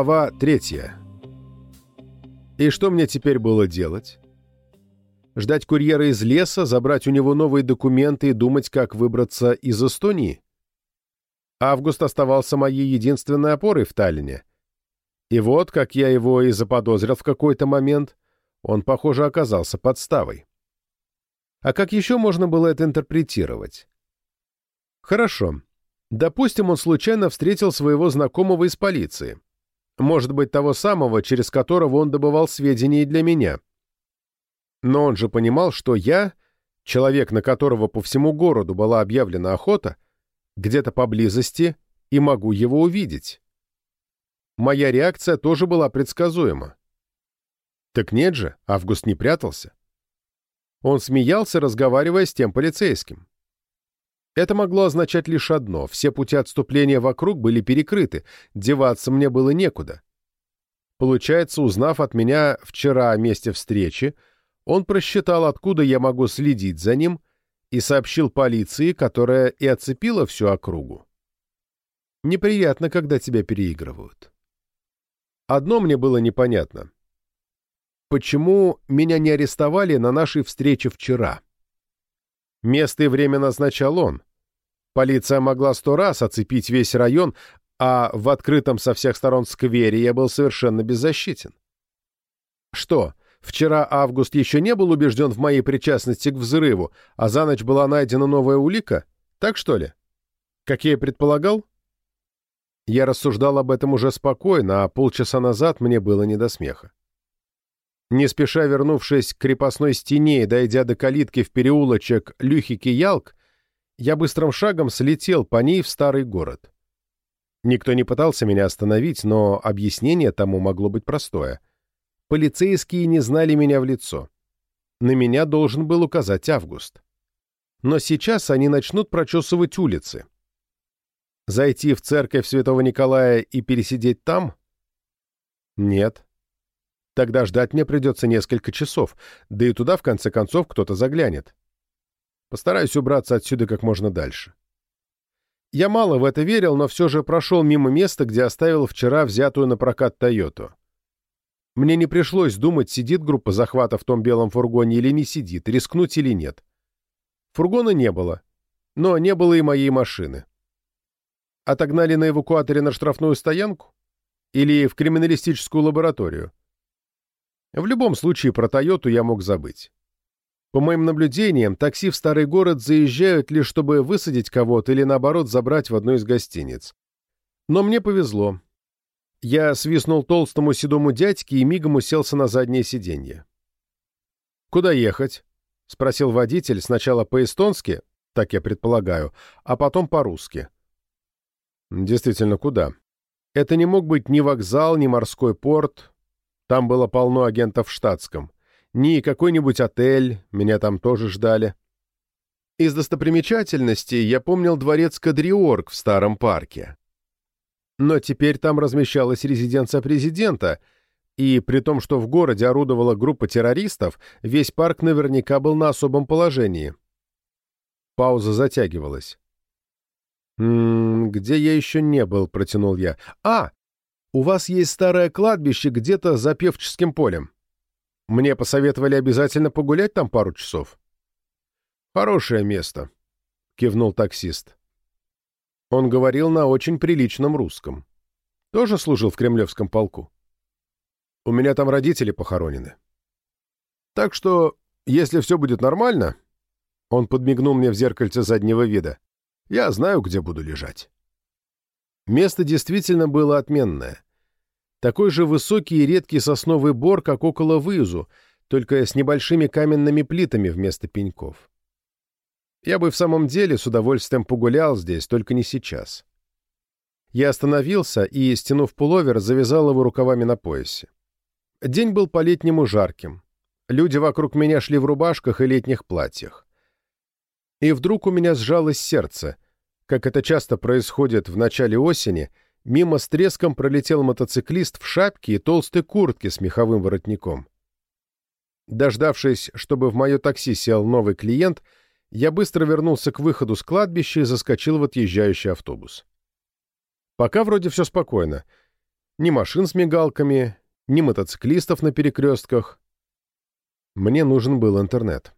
Глава третья. И что мне теперь было делать? Ждать курьера из леса, забрать у него новые документы и думать, как выбраться из Эстонии? Август оставался моей единственной опорой в Таллине. И вот, как я его и заподозрил в какой-то момент, он, похоже, оказался подставой. А как еще можно было это интерпретировать? Хорошо. Допустим, он случайно встретил своего знакомого из полиции. Может быть, того самого, через которого он добывал сведения для меня. Но он же понимал, что я, человек, на которого по всему городу была объявлена охота, где-то поблизости и могу его увидеть. Моя реакция тоже была предсказуема. Так нет же, Август не прятался. Он смеялся, разговаривая с тем полицейским. Это могло означать лишь одно — все пути отступления вокруг были перекрыты, деваться мне было некуда. Получается, узнав от меня вчера о месте встречи, он просчитал, откуда я могу следить за ним, и сообщил полиции, которая и оцепила всю округу. Неприятно, когда тебя переигрывают. Одно мне было непонятно. Почему меня не арестовали на нашей встрече вчера? Место и время назначал он. Полиция могла сто раз оцепить весь район, а в открытом со всех сторон сквере я был совершенно беззащитен. Что, вчера Август еще не был убежден в моей причастности к взрыву, а за ночь была найдена новая улика? Так что ли? Как я и предполагал? Я рассуждал об этом уже спокойно, а полчаса назад мне было не до смеха. Не спеша вернувшись к крепостной стене и дойдя до калитки в переулочек Люхики-Ялк, я быстрым шагом слетел по ней в старый город. Никто не пытался меня остановить, но объяснение тому могло быть простое. Полицейские не знали меня в лицо. На меня должен был указать Август. Но сейчас они начнут прочесывать улицы. Зайти в церковь Святого Николая и пересидеть там? Нет. Тогда ждать мне придется несколько часов, да и туда, в конце концов, кто-то заглянет. Постараюсь убраться отсюда как можно дальше. Я мало в это верил, но все же прошел мимо места, где оставил вчера взятую на прокат «Тойоту». Мне не пришлось думать, сидит группа захвата в том белом фургоне или не сидит, рискнуть или нет. Фургона не было, но не было и моей машины. Отогнали на эвакуаторе на штрафную стоянку? Или в криминалистическую лабораторию? В любом случае про «Тойоту» я мог забыть. По моим наблюдениям, такси в старый город заезжают лишь чтобы высадить кого-то или, наоборот, забрать в одну из гостиниц. Но мне повезло. Я свистнул толстому седому дядьке и мигом уселся на заднее сиденье. «Куда ехать?» — спросил водитель сначала по-эстонски, так я предполагаю, а потом по-русски. «Действительно, куда?» Это не мог быть ни вокзал, ни морской порт, там было полно агентов в штатском. Ни какой-нибудь отель, меня там тоже ждали. Из достопримечательностей я помнил дворец Кадриорг в старом парке. Но теперь там размещалась резиденция президента, и при том, что в городе орудовала группа террористов, весь парк наверняка был на особом положении. Пауза затягивалась. «М -м, «Где я еще не был?» — протянул я. «А, у вас есть старое кладбище где-то за Певческим полем. Мне посоветовали обязательно погулять там пару часов». «Хорошее место», — кивнул таксист. Он говорил на очень приличном русском. Тоже служил в кремлевском полку. У меня там родители похоронены. Так что, если все будет нормально, он подмигнул мне в зеркальце заднего вида, я знаю, где буду лежать. Место действительно было отменное. Такой же высокий и редкий сосновый бор, как около Вызу, только с небольшими каменными плитами вместо пеньков. Я бы в самом деле с удовольствием погулял здесь, только не сейчас. Я остановился и, стянув пуловер, завязал его рукавами на поясе. День был по-летнему жарким. Люди вокруг меня шли в рубашках и летних платьях. И вдруг у меня сжалось сердце — как это часто происходит в начале осени, мимо с треском пролетел мотоциклист в шапке и толстой куртке с меховым воротником. Дождавшись, чтобы в мое такси сел новый клиент, я быстро вернулся к выходу с кладбища и заскочил в отъезжающий автобус. Пока вроде все спокойно. Ни машин с мигалками, ни мотоциклистов на перекрестках. Мне нужен был интернет.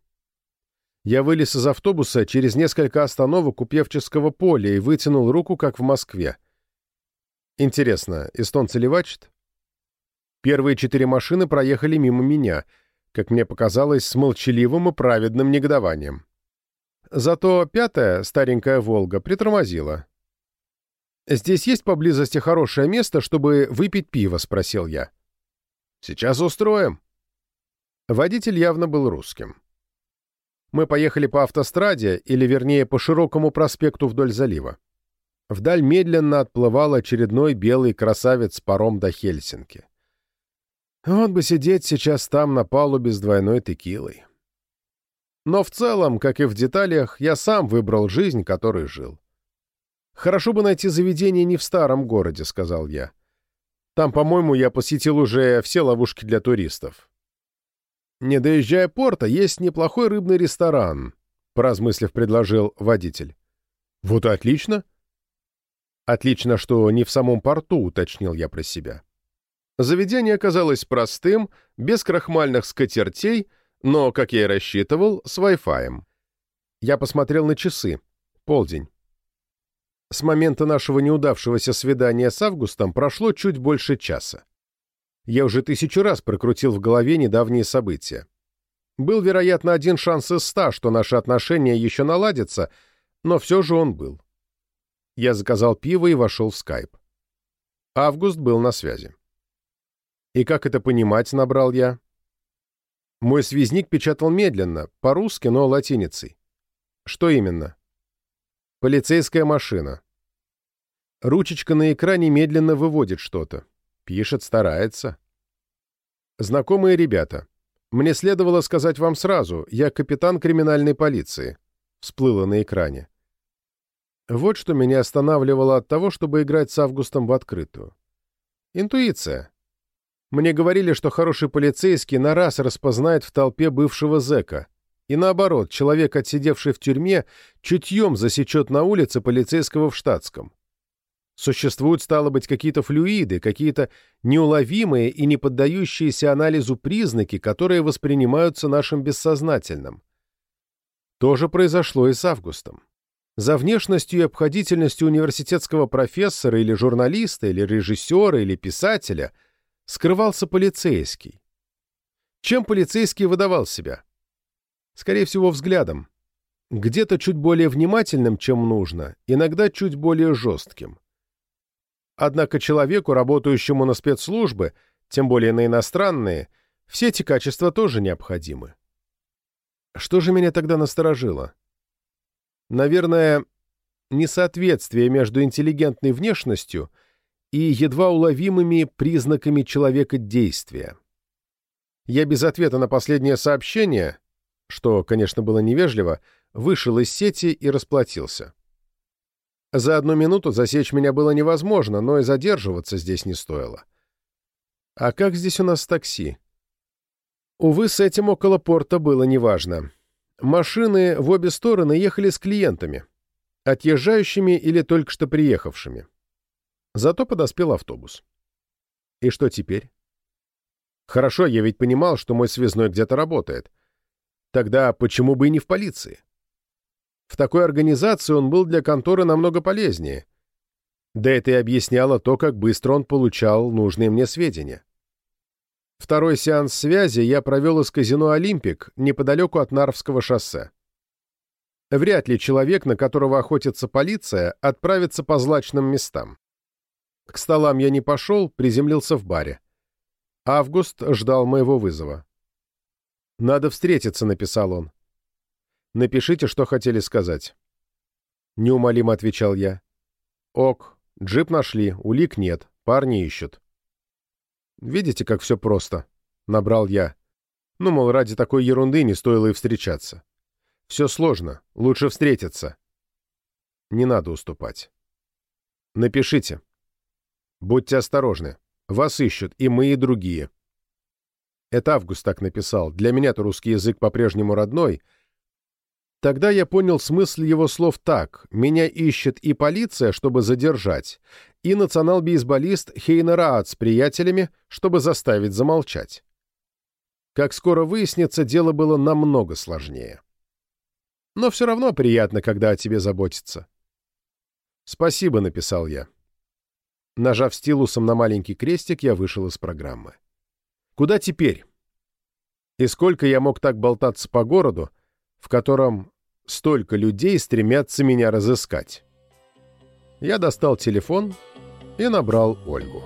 Я вылез из автобуса через несколько остановок у Певческого поля и вытянул руку, как в Москве. Интересно, эстонцы левачат? Первые четыре машины проехали мимо меня, как мне показалось, с молчаливым и праведным негодованием. Зато пятая, старенькая «Волга», притормозила. «Здесь есть поблизости хорошее место, чтобы выпить пиво?» — спросил я. «Сейчас устроим». Водитель явно был русским. Мы поехали по автостраде, или вернее по широкому проспекту вдоль залива. Вдаль медленно отплывал очередной белый красавец паром до Хельсинки. Вот бы сидеть сейчас там на палубе с двойной текилой. Но в целом, как и в деталях, я сам выбрал жизнь, которой жил. «Хорошо бы найти заведение не в старом городе», — сказал я. «Там, по-моему, я посетил уже все ловушки для туристов». «Не доезжая порта, есть неплохой рыбный ресторан», — поразмыслив, предложил водитель. «Вот и отлично». «Отлично, что не в самом порту», — уточнил я про себя. Заведение оказалось простым, без крахмальных скатертей — но, как я и рассчитывал, с Wi-Fi. Я посмотрел на часы. Полдень. С момента нашего неудавшегося свидания с Августом прошло чуть больше часа. Я уже тысячу раз прокрутил в голове недавние события. Был, вероятно, один шанс из ста, что наши отношения еще наладятся, но все же он был. Я заказал пиво и вошел в скайп. Август был на связи. «И как это понимать?» — набрал я. Мой связник печатал медленно, по-русски, но латиницей. Что именно? Полицейская машина. Ручечка на экране медленно выводит что-то. Пишет, старается. Знакомые ребята. Мне следовало сказать вам сразу, я капитан криминальной полиции. Всплыло на экране. Вот что меня останавливало от того, чтобы играть с Августом в открытую. Интуиция. Мне говорили, что хороший полицейский на раз распознает в толпе бывшего зэка. И наоборот, человек, отсидевший в тюрьме, чутьем засечет на улице полицейского в штатском. Существуют, стало быть, какие-то флюиды, какие-то неуловимые и не поддающиеся анализу признаки, которые воспринимаются нашим бессознательным. То же произошло и с Августом. За внешностью и обходительностью университетского профессора или журналиста, или режиссера, или писателя – скрывался полицейский. Чем полицейский выдавал себя? Скорее всего, взглядом. Где-то чуть более внимательным, чем нужно, иногда чуть более жестким. Однако человеку, работающему на спецслужбы, тем более на иностранные, все эти качества тоже необходимы. Что же меня тогда насторожило? Наверное, несоответствие между интеллигентной внешностью – и едва уловимыми признаками человека действия. Я без ответа на последнее сообщение, что, конечно, было невежливо, вышел из сети и расплатился. За одну минуту засечь меня было невозможно, но и задерживаться здесь не стоило. А как здесь у нас такси? Увы, с этим около порта было неважно. Машины в обе стороны ехали с клиентами, отъезжающими или только что приехавшими. Зато подоспел автобус. И что теперь? Хорошо, я ведь понимал, что мой связной где-то работает. Тогда почему бы и не в полиции? В такой организации он был для конторы намного полезнее. Да это и объясняло то, как быстро он получал нужные мне сведения. Второй сеанс связи я провел из казино «Олимпик» неподалеку от Нарвского шоссе. Вряд ли человек, на которого охотится полиция, отправится по злачным местам. К столам я не пошел, приземлился в баре. Август ждал моего вызова. «Надо встретиться», — написал он. «Напишите, что хотели сказать». Неумолимо отвечал я. «Ок, джип нашли, улик нет, парни ищут». «Видите, как все просто?» — набрал я. Ну, мол, ради такой ерунды не стоило и встречаться. Все сложно, лучше встретиться. Не надо уступать. Напишите. Будьте осторожны. Вас ищут и мы, и другие. Это Август так написал. Для меня-то русский язык по-прежнему родной. Тогда я понял смысл его слов так. Меня ищет и полиция, чтобы задержать, и национал-бейсболист Хейнер Раат с приятелями, чтобы заставить замолчать. Как скоро выяснится, дело было намного сложнее. Но все равно приятно, когда о тебе заботятся. «Спасибо», — написал я. Нажав стилусом на маленький крестик, я вышел из программы. «Куда теперь?» И сколько я мог так болтаться по городу, в котором столько людей стремятся меня разыскать? Я достал телефон и набрал Ольгу.